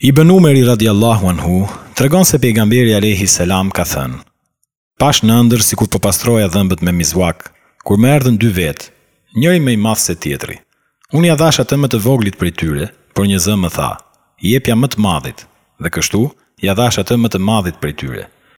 I bën radiallahu anhu, të regon se pejgamberi Alehi selam ka thënë, pash në ndër si kur përpastroja po dhëmbët me mizuak, kur me erdhen dy vetë, njëri me i mafë se tjetëri. Unë i adhasha të më të voglit për i tyre, për një zë më tha, i e pja më të madhit, dhe kështu, i adhasha të më të madhit për i tyre.